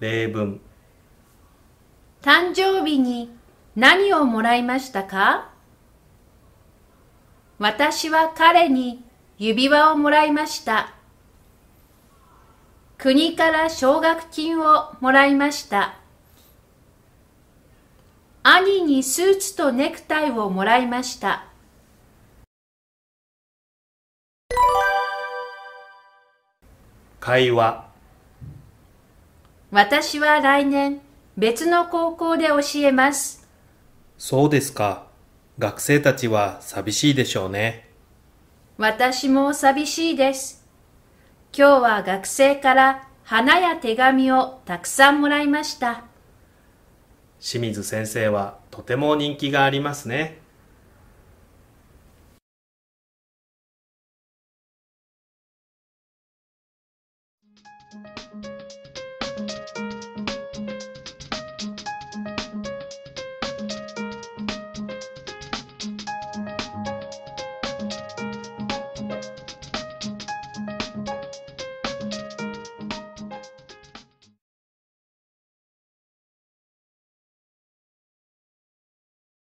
例文誕生日に何をもらいましたか？私は彼に指輪をもらいました。国から奨学金をもらいました。兄にスーツとネクタイをもらいました。会話私は来年別の高校で教えます。そうですか。学生たちは寂しいでしょうね。私も寂しいです。今日は学生から花や手紙をたくさんもらいました。清水先生はとても人気がありますね。